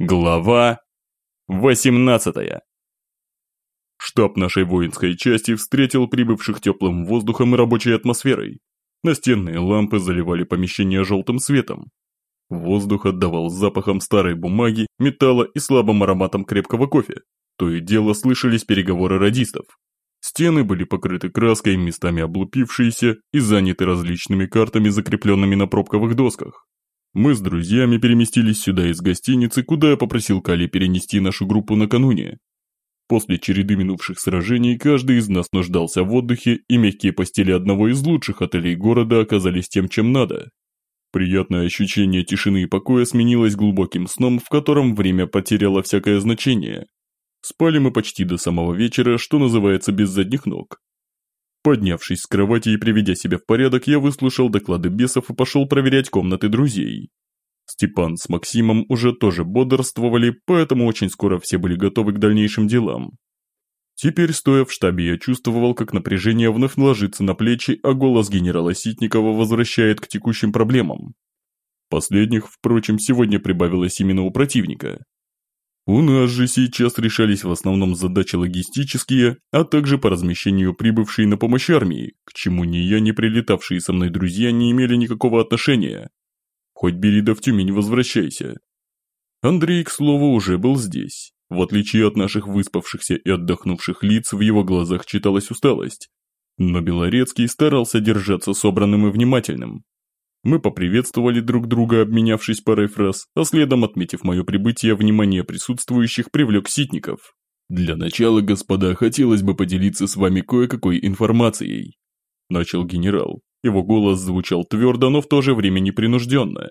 Глава 18 Штаб нашей воинской части встретил прибывших теплым воздухом и рабочей атмосферой. Настенные лампы заливали помещение желтым светом. Воздух отдавал запахом старой бумаги, металла и слабым ароматом крепкого кофе. То и дело слышались переговоры радистов. Стены были покрыты краской, местами облупившиеся и заняты различными картами, закрепленными на пробковых досках. Мы с друзьями переместились сюда из гостиницы, куда я попросил Кали перенести нашу группу накануне. После череды минувших сражений каждый из нас нуждался в отдыхе, и мягкие постели одного из лучших отелей города оказались тем, чем надо. Приятное ощущение тишины и покоя сменилось глубоким сном, в котором время потеряло всякое значение. Спали мы почти до самого вечера, что называется без задних ног. Поднявшись с кровати и приведя себя в порядок, я выслушал доклады бесов и пошел проверять комнаты друзей. Степан с Максимом уже тоже бодрствовали, поэтому очень скоро все были готовы к дальнейшим делам. Теперь, стоя в штабе, я чувствовал, как напряжение вновь ложится на плечи, а голос генерала Ситникова возвращает к текущим проблемам. Последних, впрочем, сегодня прибавилось именно у противника. У нас же сейчас решались в основном задачи логистические, а также по размещению прибывшей на помощь армии, к чему ни я, ни прилетавшие со мной друзья не имели никакого отношения. Хоть бери да в Тюмень возвращайся. Андрей, к слову, уже был здесь. В отличие от наших выспавшихся и отдохнувших лиц, в его глазах читалась усталость. Но Белорецкий старался держаться собранным и внимательным, мы поприветствовали друг друга, обменявшись парой фраз, а следом, отметив мое прибытие, внимание присутствующих привлек ситников. «Для начала, господа, хотелось бы поделиться с вами кое-какой информацией», – начал генерал. Его голос звучал твердо, но в то же время непринужденно.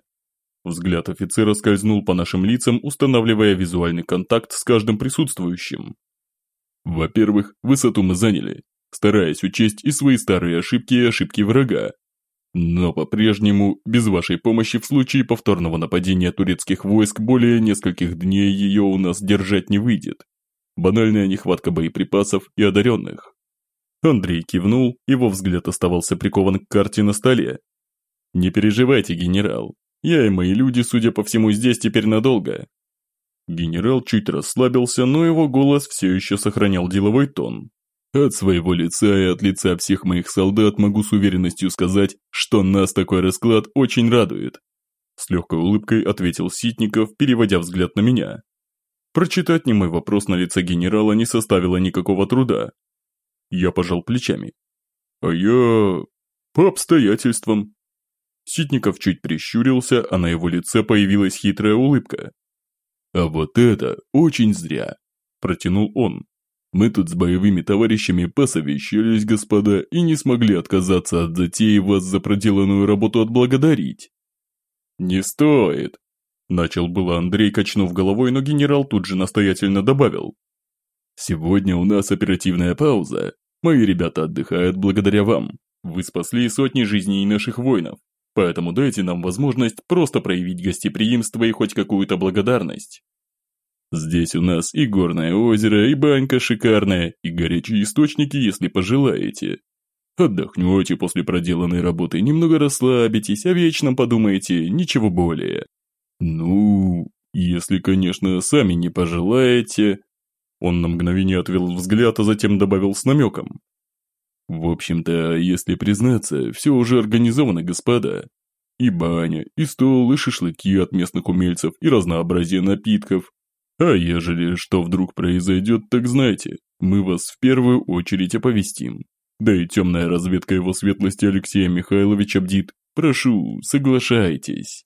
Взгляд офицера скользнул по нашим лицам, устанавливая визуальный контакт с каждым присутствующим. Во-первых, высоту мы заняли, стараясь учесть и свои старые ошибки, и ошибки врага, но по-прежнему, без вашей помощи в случае повторного нападения турецких войск более нескольких дней ее у нас держать не выйдет. Банальная нехватка боеприпасов и одаренных. Андрей кивнул, его взгляд оставался прикован к карте на столе. «Не переживайте, генерал. Я и мои люди, судя по всему, здесь теперь надолго». Генерал чуть расслабился, но его голос все еще сохранял деловой тон. От своего лица и от лица всех моих солдат могу с уверенностью сказать, что нас такой расклад очень радует. С легкой улыбкой ответил Ситников, переводя взгляд на меня. Прочитать немой вопрос на лице генерала не составило никакого труда. Я пожал плечами. А я... по обстоятельствам. Ситников чуть прищурился, а на его лице появилась хитрая улыбка. А вот это очень зря, протянул он. Мы тут с боевыми товарищами посовещались, господа, и не смогли отказаться от затеи вас за проделанную работу отблагодарить». «Не стоит», – начал было Андрей, качнув головой, но генерал тут же настоятельно добавил. «Сегодня у нас оперативная пауза. Мои ребята отдыхают благодаря вам. Вы спасли сотни жизней наших воинов, поэтому дайте нам возможность просто проявить гостеприимство и хоть какую-то благодарность». Здесь у нас и горное озеро, и банька шикарная, и горячие источники, если пожелаете. Отдохнете после проделанной работы, немного расслабитесь, о вечном подумаете, ничего более. Ну, если, конечно, сами не пожелаете. Он на мгновение отвел взгляд, а затем добавил с намеком. В общем-то, если признаться, все уже организовано, господа. И баня, и стол, и шашлыки от местных умельцев, и разнообразие напитков, а ежели что вдруг произойдет, так знайте, мы вас в первую очередь оповестим. Да и темная разведка его светлости Алексея Михайловича бдит. Прошу, соглашайтесь.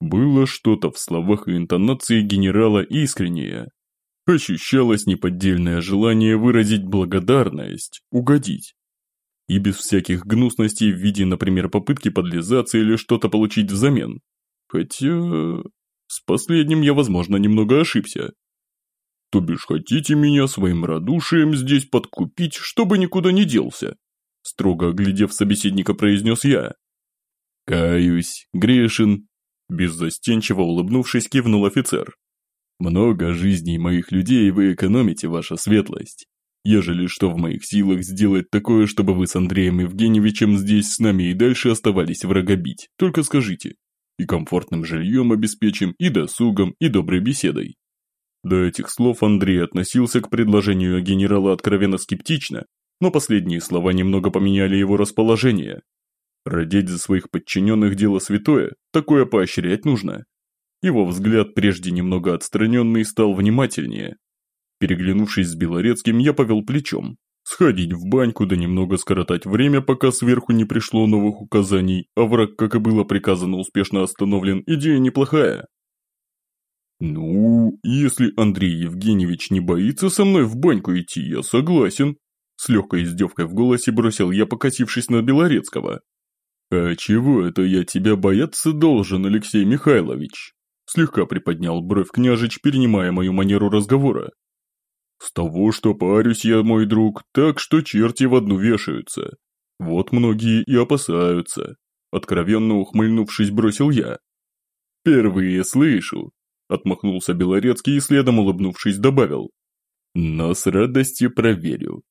Было что-то в словах и интонации генерала искреннее. Ощущалось неподдельное желание выразить благодарность, угодить. И без всяких гнусностей в виде, например, попытки подлизаться или что-то получить взамен. Хотя... С последним я, возможно, немного ошибся. То бишь хотите меня своим радушием здесь подкупить, чтобы никуда не делся? Строго оглядев собеседника, произнес я. Каюсь, грешен. Беззастенчиво улыбнувшись, кивнул офицер. Много жизней моих людей вы экономите, ваша светлость. Ежели что в моих силах сделать такое, чтобы вы с Андреем Евгеньевичем здесь с нами и дальше оставались врага бить, только скажите. И комфортным жильем обеспечим, и досугом, и доброй беседой. До этих слов Андрей относился к предложению генерала откровенно скептично, но последние слова немного поменяли его расположение. Родить за своих подчиненных дело святое, такое поощрять нужно. Его взгляд, прежде немного отстраненный, стал внимательнее. Переглянувшись с Белорецким, я повел плечом. Сходить в баньку да немного скоротать время, пока сверху не пришло новых указаний, а враг, как и было приказано, успешно остановлен, идея неплохая. «Ну, если Андрей Евгеньевич не боится со мной в баньку идти, я согласен», с легкой издевкой в голосе бросил я, покосившись на Белорецкого. «А чего это я тебя бояться должен, Алексей Михайлович?» Слегка приподнял бровь княжич, перенимая мою манеру разговора. «С того, что парюсь я, мой друг, так что черти в одну вешаются. Вот многие и опасаются», откровенно ухмыльнувшись, бросил я. «Впервые слышу», отмахнулся Белорецкий и следом улыбнувшись добавил. «Но с радостью проверю».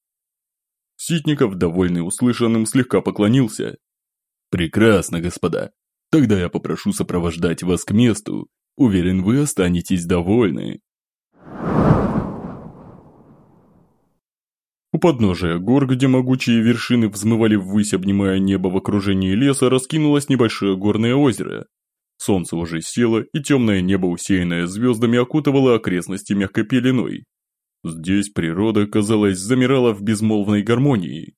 Ситников, довольный услышанным, слегка поклонился. «Прекрасно, господа. Тогда я попрошу сопровождать вас к месту. Уверен, вы останетесь довольны». Подножия гор, где могучие вершины взмывали ввысь, обнимая небо в окружении леса, раскинулось небольшое горное озеро, Солнце уже село, и темное небо, усеянное звездами, окутывало окрестности мягкой пеленой. Здесь природа, казалось, замирала в безмолвной гармонии.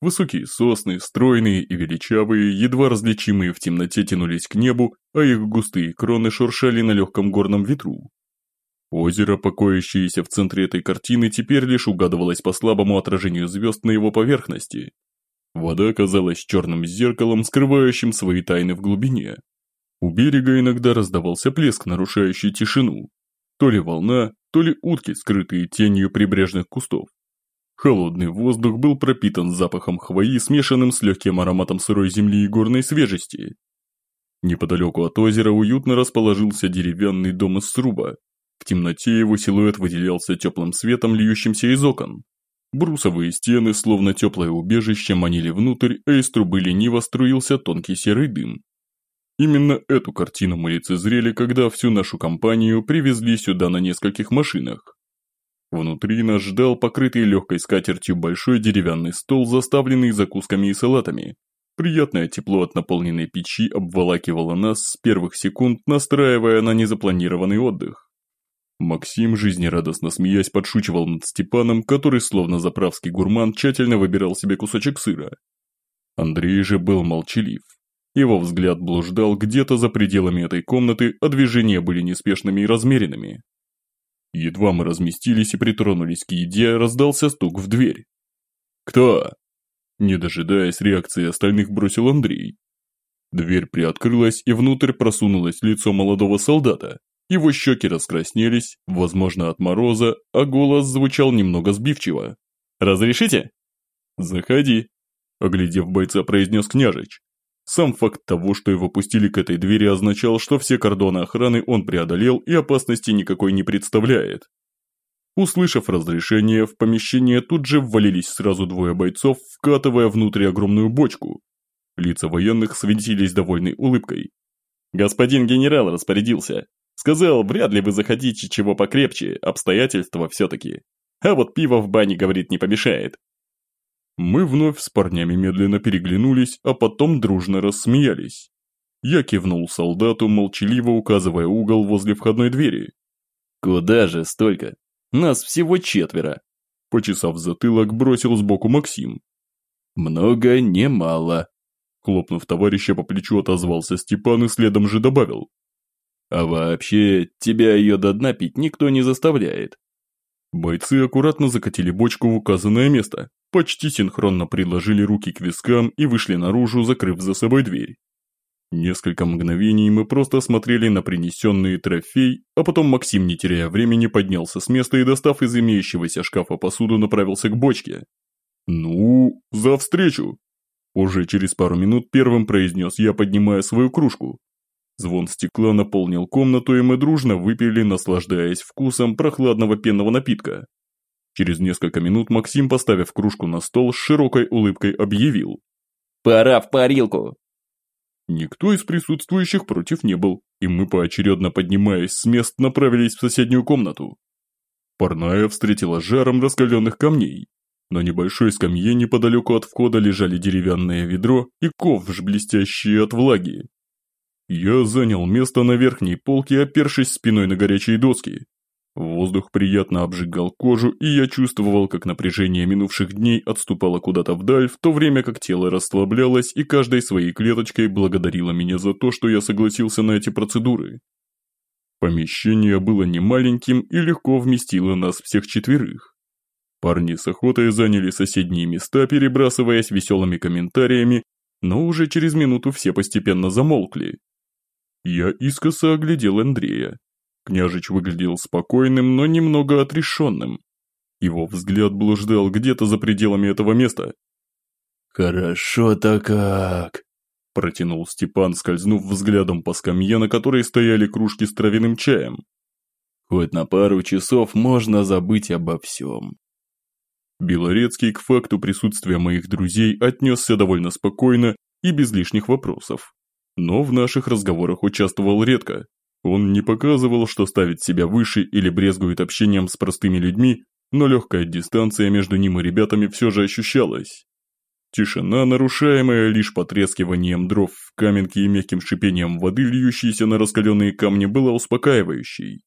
Высокие сосны, стройные и величавые, едва различимые в темноте тянулись к небу, а их густые кроны шуршали на легком горном ветру. Озеро, покоящееся в центре этой картины, теперь лишь угадывалось по слабому отражению звезд на его поверхности. Вода казалась черным зеркалом, скрывающим свои тайны в глубине. У берега иногда раздавался плеск, нарушающий тишину. То ли волна, то ли утки, скрытые тенью прибрежных кустов. Холодный воздух был пропитан запахом хвои, смешанным с легким ароматом сырой земли и горной свежести. Неподалеку от озера уютно расположился деревянный дом из сруба. В темноте его силуэт выделялся теплым светом, льющимся из окон. Брусовые стены, словно теплое убежище, манили внутрь, а из трубы лениво струился тонкий серый дым. Именно эту картину мы лицезрели, когда всю нашу компанию привезли сюда на нескольких машинах. Внутри нас ждал покрытый легкой скатертью большой деревянный стол, заставленный закусками и салатами. Приятное тепло от наполненной печи обволакивало нас с первых секунд, настраивая на незапланированный отдых. Максим, жизнерадостно смеясь, подшучивал над Степаном, который, словно заправский гурман, тщательно выбирал себе кусочек сыра. Андрей же был молчалив. Его взгляд блуждал где-то за пределами этой комнаты, а движения были неспешными и размеренными. Едва мы разместились и притронулись к еде, раздался стук в дверь. «Кто?» Не дожидаясь реакции остальных, бросил Андрей. Дверь приоткрылась, и внутрь просунулось лицо молодого солдата. Его щеки раскраснелись, возможно, от мороза, а голос звучал немного сбивчиво. «Разрешите?» «Заходи», – оглядев бойца, произнес княжич. Сам факт того, что его пустили к этой двери, означал, что все кордоны охраны он преодолел и опасности никакой не представляет. Услышав разрешение, в помещение тут же ввалились сразу двое бойцов, вкатывая внутрь огромную бочку. Лица военных светились довольной улыбкой. «Господин генерал распорядился. Сказал, вряд ли вы захотите чего покрепче, обстоятельства все-таки. А вот пиво в бане, говорит, не помешает. Мы вновь с парнями медленно переглянулись, а потом дружно рассмеялись. Я кивнул солдату, молчаливо указывая угол возле входной двери. «Куда же столько? Нас всего четверо!» Почесав затылок, бросил сбоку Максим. «Много, не мало!» Хлопнув товарища по плечу, отозвался Степан и следом же добавил. «А вообще, тебя ее до дна пить никто не заставляет!» Бойцы аккуратно закатили бочку в указанное место, почти синхронно приложили руки к вискам и вышли наружу, закрыв за собой дверь. Несколько мгновений мы просто смотрели на принесенный трофей, а потом Максим, не теряя времени, поднялся с места и, достав из имеющегося шкафа посуду, направился к бочке. «Ну, за встречу!» Уже через пару минут первым произнес я, поднимая свою кружку. Звон стекла наполнил комнату, и мы дружно выпили, наслаждаясь вкусом прохладного пенного напитка. Через несколько минут Максим, поставив кружку на стол, с широкой улыбкой объявил. «Пора в парилку!» Никто из присутствующих против не был, и мы, поочередно поднимаясь с мест, направились в соседнюю комнату. Парная встретила жаром раскаленных камней. На небольшой скамье неподалеку от входа лежали деревянное ведро и ковш, блестящие от влаги. Я занял место на верхней полке, опершись спиной на горячие доски. Воздух приятно обжигал кожу, и я чувствовал, как напряжение минувших дней отступало куда-то вдаль, в то время как тело расслаблялось и каждой своей клеточкой благодарило меня за то, что я согласился на эти процедуры. Помещение было немаленьким и легко вместило нас всех четверых. Парни с охотой заняли соседние места, перебрасываясь веселыми комментариями, но уже через минуту все постепенно замолкли. Я искоса оглядел Андрея. Княжич выглядел спокойным, но немного отрешенным. Его взгляд блуждал где-то за пределами этого места. «Хорошо-то как!» Протянул Степан, скользнув взглядом по скамье, на которой стояли кружки с травяным чаем. «Хоть на пару часов можно забыть обо всем». Белорецкий к факту присутствия моих друзей отнесся довольно спокойно и без лишних вопросов. Но в наших разговорах участвовал редко, он не показывал, что ставит себя выше или брезгует общением с простыми людьми, но легкая дистанция между ним и ребятами все же ощущалась. Тишина, нарушаемая лишь потрескиванием дров в каменке и мягким шипением воды, льющейся на раскаленные камни, была успокаивающей.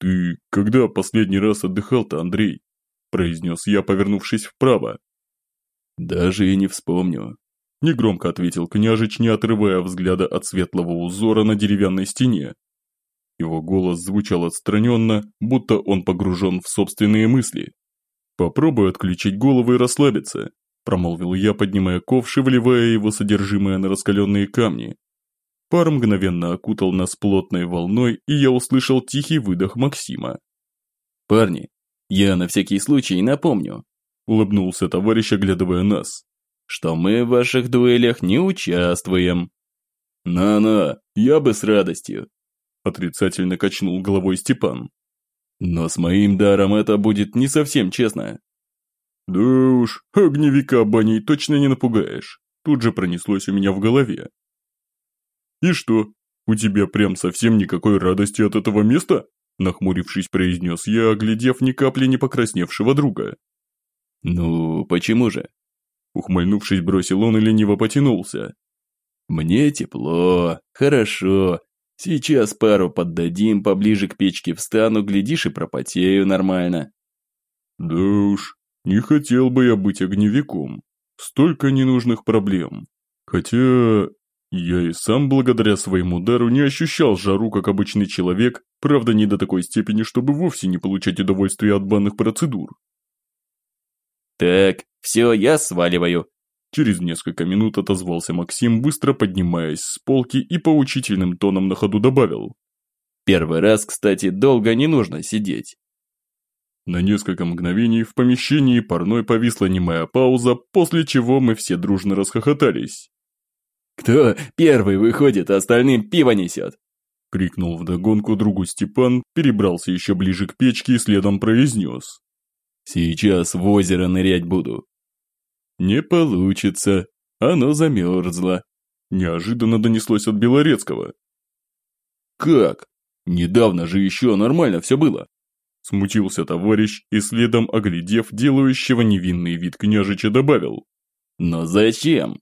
«Ты когда последний раз отдыхал-то, Андрей?» – произнес я, повернувшись вправо. «Даже и не вспомню. Негромко ответил княжич, не отрывая взгляда от светлого узора на деревянной стене. Его голос звучал отстраненно, будто он погружен в собственные мысли. «Попробуй отключить голову и расслабиться», промолвил я, поднимая ковш и вливая его содержимое на раскаленные камни. Пар мгновенно окутал нас плотной волной, и я услышал тихий выдох Максима. «Парни, я на всякий случай напомню», улыбнулся товарищ, оглядывая нас что мы в ваших дуэлях не участвуем». «На-на, я бы с радостью», – отрицательно качнул головой Степан. «Но с моим даром это будет не совсем честно». «Да уж, огневика баней точно не напугаешь», – тут же пронеслось у меня в голове. «И что, у тебя прям совсем никакой радости от этого места?» Нахмурившись, произнес я, оглядев ни капли не покрасневшего друга. «Ну, почему же? Ухмыльнувшись, бросил он и лениво потянулся. «Мне тепло, хорошо. Сейчас пару поддадим, поближе к печке встану, глядишь и пропотею нормально». «Да уж, не хотел бы я быть огневиком. Столько ненужных проблем. Хотя я и сам благодаря своему дару не ощущал жару, как обычный человек, правда не до такой степени, чтобы вовсе не получать удовольствие от банных процедур. «Так, все, я сваливаю». Через несколько минут отозвался Максим, быстро поднимаясь с полки и поучительным тоном на ходу добавил. «Первый раз, кстати, долго не нужно сидеть». На несколько мгновений в помещении парной повисла немая пауза, после чего мы все дружно расхохотались. «Кто первый выходит, остальным пиво несет?» Крикнул вдогонку другу Степан, перебрался еще ближе к печке и следом произнес. Сейчас в озеро нырять буду. Не получится. Оно замерзло. Неожиданно донеслось от Белорецкого. Как? Недавно же еще нормально все было. Смутился товарищ и следом, оглядев делающего невинный вид княжича, добавил. Но зачем?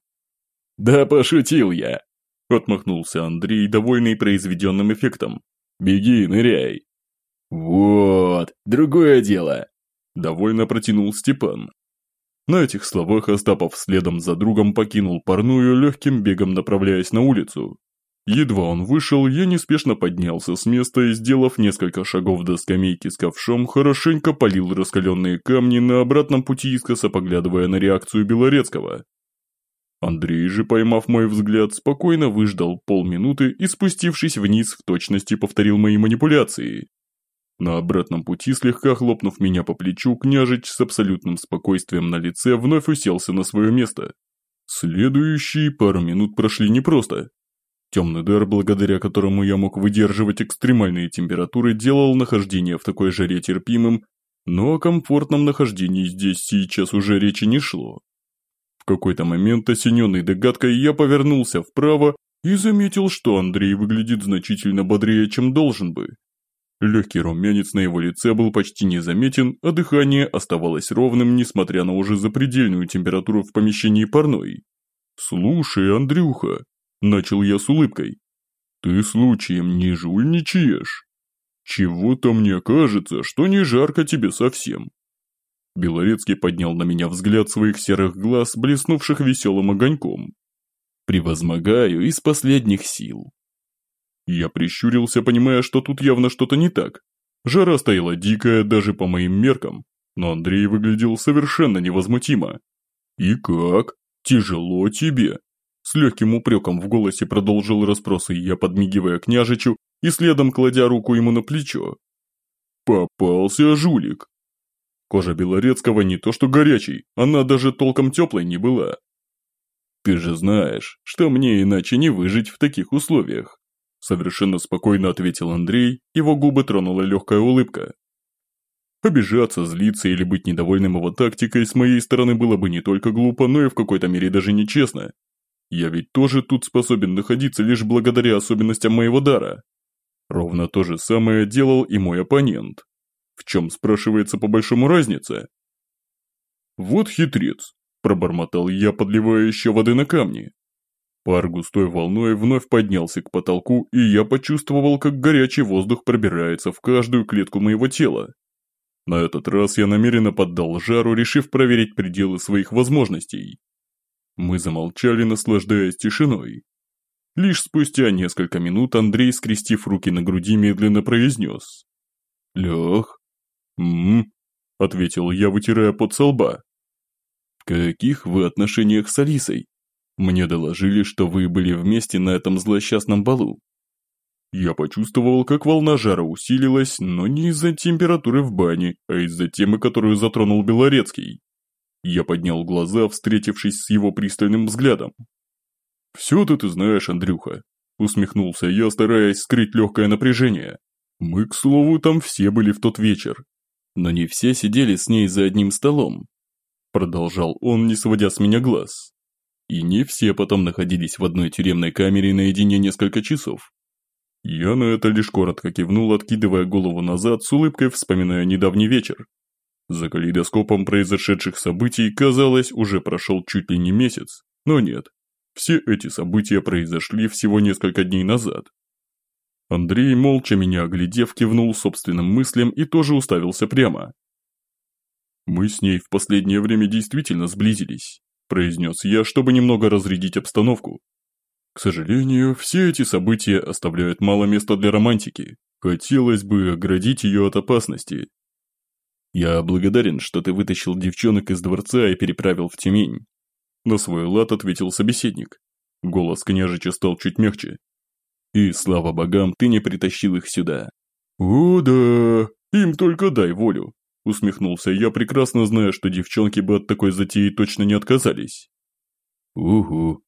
Да пошутил я. Отмахнулся Андрей, довольный произведенным эффектом. Беги, ныряй. Вот, другое дело. Довольно протянул Степан. На этих словах Остапов следом за другом покинул парную, легким бегом направляясь на улицу. Едва он вышел, я неспешно поднялся с места и, сделав несколько шагов до скамейки с ковшом, хорошенько полил раскаленные камни на обратном пути искоса, поглядывая на реакцию Белорецкого. Андрей же, поймав мой взгляд, спокойно выждал полминуты и, спустившись вниз, в точности повторил мои манипуляции. На обратном пути, слегка хлопнув меня по плечу, княжич с абсолютным спокойствием на лице вновь уселся на свое место. Следующие пару минут прошли непросто. Темный дар, благодаря которому я мог выдерживать экстремальные температуры, делал нахождение в такой жаре терпимым, но о комфортном нахождении здесь сейчас уже речи не шло. В какой-то момент, осененный догадкой, я повернулся вправо и заметил, что Андрей выглядит значительно бодрее, чем должен бы. Легкий румянец на его лице был почти незаметен, а дыхание оставалось ровным, несмотря на уже запредельную температуру в помещении парной. «Слушай, Андрюха», – начал я с улыбкой, – «ты случаем не жульничаешь? Чего-то мне кажется, что не жарко тебе совсем». Белорецкий поднял на меня взгляд своих серых глаз, блеснувших веселым огоньком. «Превозмогаю из последних сил», я прищурился, понимая, что тут явно что-то не так. Жара стояла дикая даже по моим меркам, но Андрей выглядел совершенно невозмутимо. «И как? Тяжело тебе?» С легким упреком в голосе продолжил расспросы я, подмигивая княжичу и следом кладя руку ему на плечо. «Попался жулик!» Кожа Белорецкого не то что горячей, она даже толком теплой не была. «Ты же знаешь, что мне иначе не выжить в таких условиях», Совершенно спокойно ответил Андрей, его губы тронула легкая улыбка. Обижаться, злиться или быть недовольным его тактикой с моей стороны было бы не только глупо, но и в какой-то мере даже нечестно. Я ведь тоже тут способен находиться лишь благодаря особенностям моего дара. Ровно то же самое делал и мой оппонент. В чем, спрашивается, по большому разница? Вот хитрец, пробормотал я, подливая еще воды на камни. Пар густой волной вновь поднялся к потолку, и я почувствовал, как горячий воздух пробирается в каждую клетку моего тела. На этот раз я намеренно поддал жару, решив проверить пределы своих возможностей. Мы замолчали, наслаждаясь тишиной. Лишь спустя несколько минут Андрей, скрестив руки на груди, медленно произнес. «Лех?» «М-м», ответил я, вытирая под со лба. «В каких вы отношениях с Алисой?» Мне доложили, что вы были вместе на этом злосчастном балу. Я почувствовал, как волна жара усилилась, но не из-за температуры в бане, а из-за темы, которую затронул Белорецкий. Я поднял глаза, встретившись с его пристальным взглядом. «Все-то ты знаешь, Андрюха», – усмехнулся я, стараясь скрыть легкое напряжение. «Мы, к слову, там все были в тот вечер. Но не все сидели с ней за одним столом», – продолжал он, не сводя с меня глаз. И не все потом находились в одной тюремной камере наедине несколько часов. Я на это лишь коротко кивнул, откидывая голову назад, с улыбкой вспоминая недавний вечер. За калейдоскопом произошедших событий, казалось, уже прошел чуть ли не месяц, но нет. Все эти события произошли всего несколько дней назад. Андрей, молча меня оглядев, кивнул собственным мыслям и тоже уставился прямо. Мы с ней в последнее время действительно сблизились произнес я, чтобы немного разрядить обстановку. К сожалению, все эти события оставляют мало места для романтики. Хотелось бы оградить ее от опасности. Я благодарен, что ты вытащил девчонок из дворца и переправил в Тюмень. На свой лад ответил собеседник. Голос княжича стал чуть мягче. И, слава богам, ты не притащил их сюда. О да, им только дай волю. Усмехнулся я, прекрасно зная, что девчонки бы от такой затеи точно не отказались. Угу.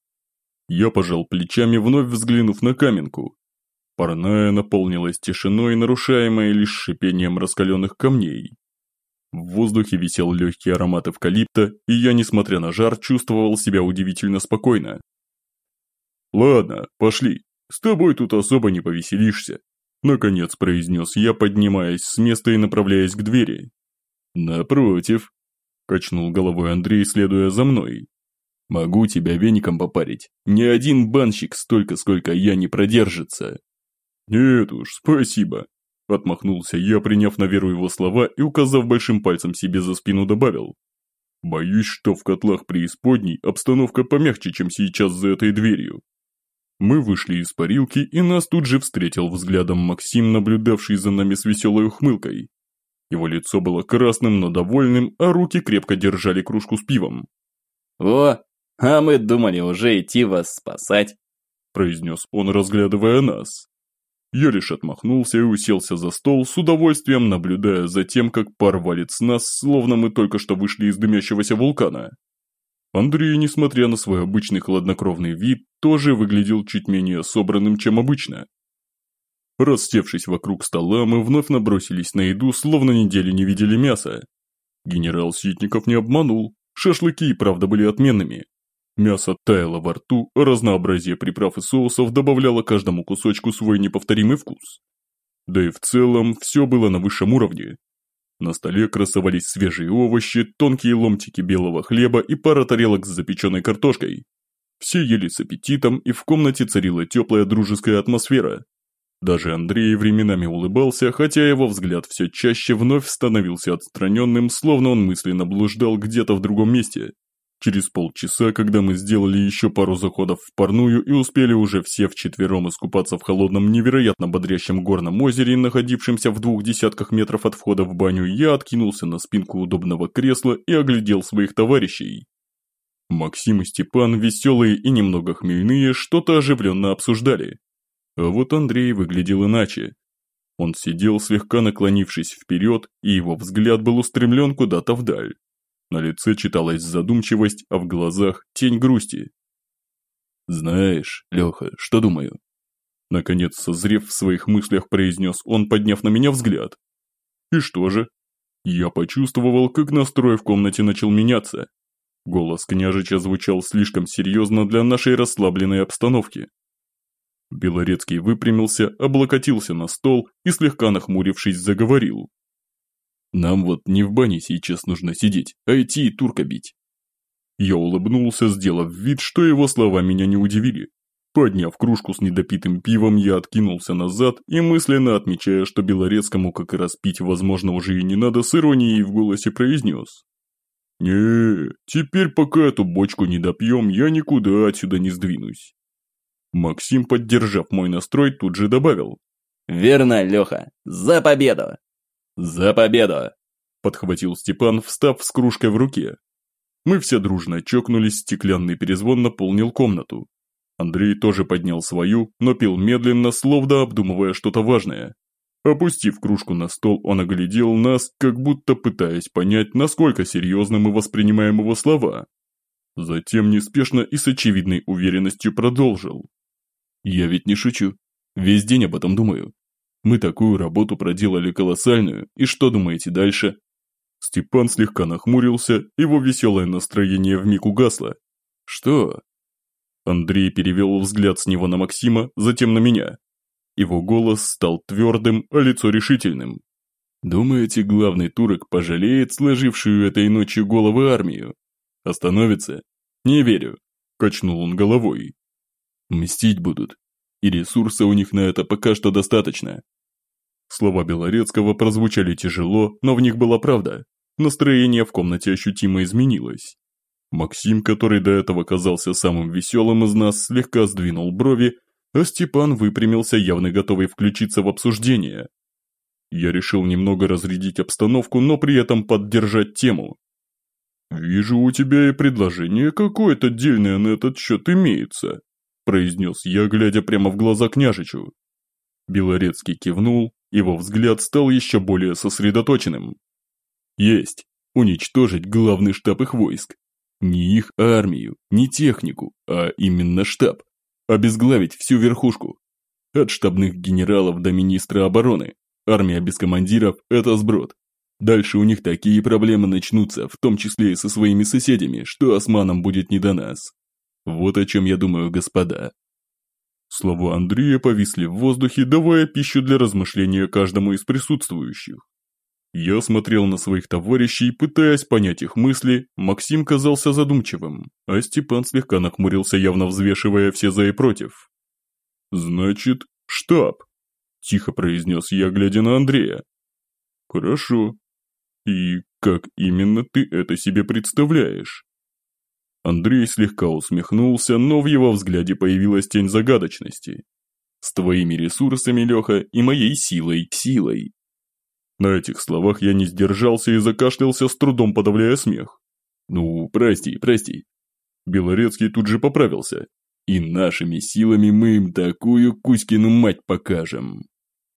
Я пожал плечами, вновь взглянув на каменку. Парная наполнилась тишиной, нарушаемой лишь шипением раскаленных камней. В воздухе висел легкий аромат эвкалипта, и я, несмотря на жар, чувствовал себя удивительно спокойно. «Ладно, пошли. С тобой тут особо не повеселишься», – наконец произнес я, поднимаясь с места и направляясь к двери. «Напротив», – качнул головой Андрей, следуя за мной. «Могу тебя веником попарить. Ни один банщик столько, сколько я, не продержится». «Нет уж, спасибо», – отмахнулся я, приняв на веру его слова и, указав большим пальцем себе за спину, добавил. «Боюсь, что в котлах преисподней обстановка помягче, чем сейчас за этой дверью». Мы вышли из парилки, и нас тут же встретил взглядом Максим, наблюдавший за нами с веселой ухмылкой. Его лицо было красным, но довольным, а руки крепко держали кружку с пивом. «О, а мы думали уже идти вас спасать», произнес он, разглядывая нас. Я лишь отмахнулся и уселся за стол, с удовольствием наблюдая за тем, как пар валит с нас, словно мы только что вышли из дымящегося вулкана. Андрей, несмотря на свой обычный хладнокровный вид, тоже выглядел чуть менее собранным, чем обычно. Растевшись вокруг стола, мы вновь набросились на еду, словно недели не видели мяса. Генерал Ситников не обманул. Шашлыки, правда, были отменными. Мясо таяло во рту, разнообразие приправ и соусов добавляло каждому кусочку свой неповторимый вкус. Да и в целом все было на высшем уровне. На столе красовались свежие овощи, тонкие ломтики белого хлеба и пара тарелок с запеченной картошкой. Все ели с аппетитом, и в комнате царила теплая дружеская атмосфера. Даже Андрей временами улыбался, хотя его взгляд все чаще вновь становился отстраненным, словно он мысленно блуждал где-то в другом месте. Через полчаса, когда мы сделали еще пару заходов в парную и успели уже все вчетвером искупаться в холодном невероятно бодрящем горном озере, находившемся в двух десятках метров от входа в баню, я откинулся на спинку удобного кресла и оглядел своих товарищей. Максим и Степан, веселые и немного хмельные, что-то оживленно обсуждали. А вот Андрей выглядел иначе. Он сидел, слегка наклонившись вперед, и его взгляд был устремлен куда-то вдаль. На лице читалась задумчивость, а в глазах тень грусти. «Знаешь, Леха, что думаю?» Наконец, созрев в своих мыслях, произнес он, подняв на меня взгляд. «И что же?» Я почувствовал, как настрой в комнате начал меняться. Голос княжича звучал слишком серьезно для нашей расслабленной обстановки. Белорецкий выпрямился, облокотился на стол и, слегка нахмурившись, заговорил. Нам вот не в бане сейчас нужно сидеть, а идти и турка бить. Я улыбнулся, сделав вид, что его слова меня не удивили. Подняв кружку с недопитым пивом, я откинулся назад и мысленно отмечая, что Белорецкому как раз пить, возможно, уже и не надо, с иронией в голосе произнес. не теперь пока эту бочку не допьем, я никуда отсюда не сдвинусь». Максим, поддержав мой настрой, тут же добавил. «Верно, Леха, за победу!» «За победу!» – подхватил Степан, встав с кружкой в руке. Мы все дружно чокнулись, стеклянный перезвон наполнил комнату. Андрей тоже поднял свою, но пил медленно, словно обдумывая что-то важное. Опустив кружку на стол, он оглядел нас, как будто пытаясь понять, насколько серьезно мы воспринимаем его слова. Затем неспешно и с очевидной уверенностью продолжил. «Я ведь не шучу. Весь день об этом думаю. Мы такую работу проделали колоссальную, и что думаете дальше?» Степан слегка нахмурился, его веселое настроение вмиг угасло. «Что?» Андрей перевел взгляд с него на Максима, затем на меня. Его голос стал твердым, а лицо решительным. «Думаете, главный турок пожалеет сложившую этой ночью головы армию? Остановится? Не верю», – качнул он головой. «Мстить будут, и ресурса у них на это пока что достаточно. Слова Белорецкого прозвучали тяжело, но в них была правда. Настроение в комнате ощутимо изменилось. Максим, который до этого казался самым веселым из нас, слегка сдвинул брови, а Степан выпрямился, явно готовый включиться в обсуждение. Я решил немного разрядить обстановку, но при этом поддержать тему. «Вижу, у тебя и предложение какое-то дельное на этот счет имеется», произнес я, глядя прямо в глаза княжичу. Белорецкий кивнул, его взгляд стал еще более сосредоточенным. Есть. Уничтожить главный штаб их войск. Не их армию, не технику, а именно штаб. Обезглавить всю верхушку. От штабных генералов до министра обороны. Армия без командиров – это сброд. Дальше у них такие проблемы начнутся, в том числе и со своими соседями, что османам будет не до нас. Вот о чем я думаю, господа. Слова Андрея повисли в воздухе, давая пищу для размышления каждому из присутствующих. Я смотрел на своих товарищей, пытаясь понять их мысли, Максим казался задумчивым, а Степан слегка нахмурился, явно взвешивая все за и против. «Значит, штаб», – тихо произнес я, глядя на Андрея. «Хорошо. И как именно ты это себе представляешь?» Андрей слегка усмехнулся, но в его взгляде появилась тень загадочности. «С твоими ресурсами, Леха, и моей силой, силой». На этих словах я не сдержался и закашлялся, с трудом подавляя смех. «Ну, прости, прости». Белорецкий тут же поправился. «И нашими силами мы им такую Кузькину мать покажем».